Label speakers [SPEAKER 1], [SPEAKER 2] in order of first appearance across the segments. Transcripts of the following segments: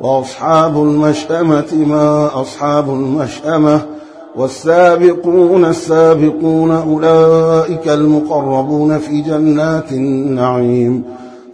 [SPEAKER 1] وأصحاب المشأمة ما أصحاب المشأمة والسابقون السابقون أولئك المقربون في جنات النعيم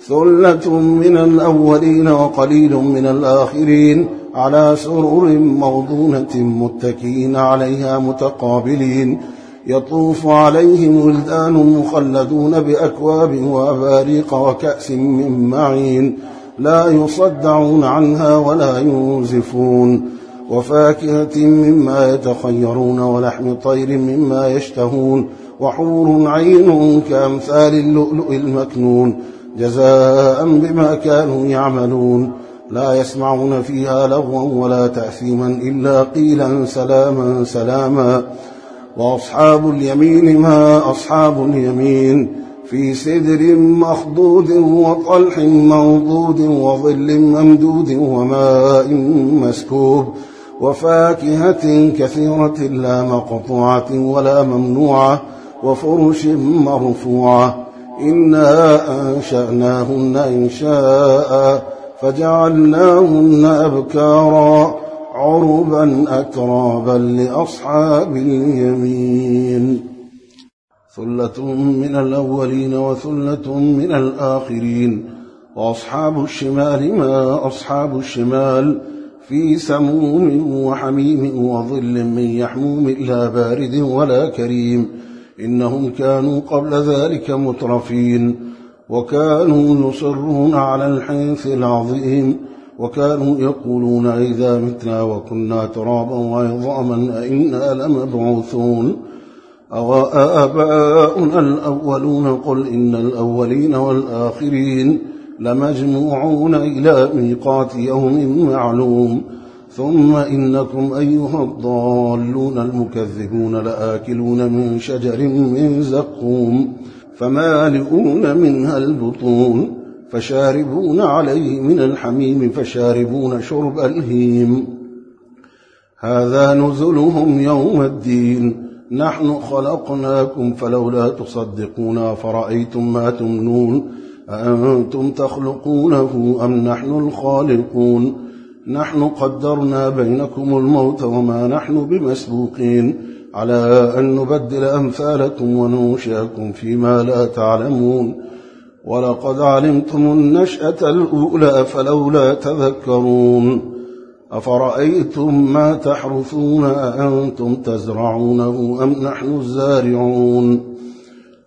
[SPEAKER 1] ثلة من الأولين وقليل من الآخرين على سرر موضونة متكئين عليها متقابلين يطوف عليهم ولدان مخلدون بأكواب وأباريق وكأس من معين لا يصدعون عنها ولا ينزفون وفاكهة مما يتخيرون ولحم طير مما يشتهون. وحور عين كأمثال اللؤلؤ المكنون. جزاء بما كانوا يعملون. لا يسمعون فيها لغوا ولا تأثيما إلا قيلا سلاما سلاما. وأصحاب اليمين ما أصحاب اليمين. في سدر مخضود وطلح منضود وظل ممدود وماء مسكوب وفاكهة كثيرة لا مقطوعة ولا ممنوعة وفرش مرفوعة. إنا أنشأناهن إنشاء فجعلناهن أبكارا عربا أترابا لأصحاب اليمين. ثلة من الأولين وثلة من الآخرين وأصحاب الشمال ما أصحاب الشمال في سموم وحميم وظل من يحموم لا بارد ولا كريم. إنهم كانوا قبل ذلك مترفين وكانوا يصرون على الحنث العظيم وكانوا يقولون إذا متنا وكنا ترابا وعظاما أئنا لمبعوثون. أو آباؤنا الأولون قل إن الأولين والآخرين لمجموعون إلى ميقات يوم معلوم ثم إنكم أيها الضالون المكذبون لآكلون من شجر من زقوم فمالئون منها البطون فشاربون عليه من الحميم فشاربون شرب الهيم هذا نزلهم يوم الدين نحن خلقناكم فلولا تصدقون فرأيتم ما تمنون أأنتم تخلقونه أم نحن الخالقون نحن قدرنا بينكم الموت وما نحن بمسبوقين على أن نبدل أمثالكم وننشئكم فيما لا تعلمون ولقد علمتم النشأة الأولى فلولا تذكرون أفرأيتم ما تحرثون أأنتم تزرعونه أم نحن الزارعون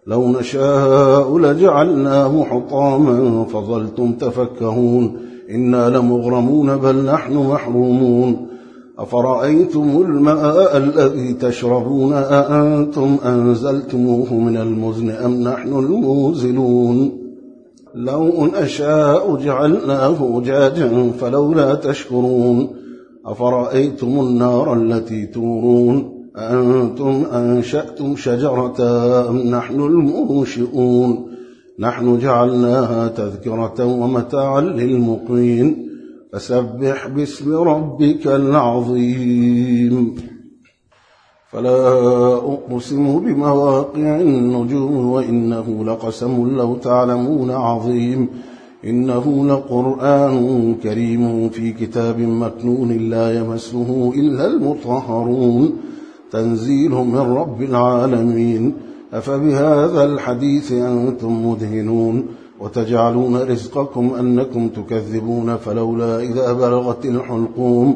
[SPEAKER 1] لو نشاء لجعلناه حطاما فظلتم تفكهون إنا لمغرمون بل نحن محرومون أفرأيتم الماء الذي تشربون أأنتم أنزلتموه من المزن أم نحن الموزلون لو نشاء جعلناه جاجا فلولا تشكرون أفرأيتم النار التي تورون أأنتم أنشأتم شجرة أم نحن المنشئون نحن جعلناها تذكرة ومتاعا للمقين فسبح باسم ربك العظيم فلا أقسم بمواقع النجوم وإنه لقسم لو تعلمون عظيم. إنه لقرآن كريم في كتاب مكنون لا يمسه إلا المطهرون. تنزيل من رب العالمين. أفبهذا الحديث أنتم مدهنون. وتجعلون رزقكم أنكم تكذبون. فلولا إذا بلغت الحلقوم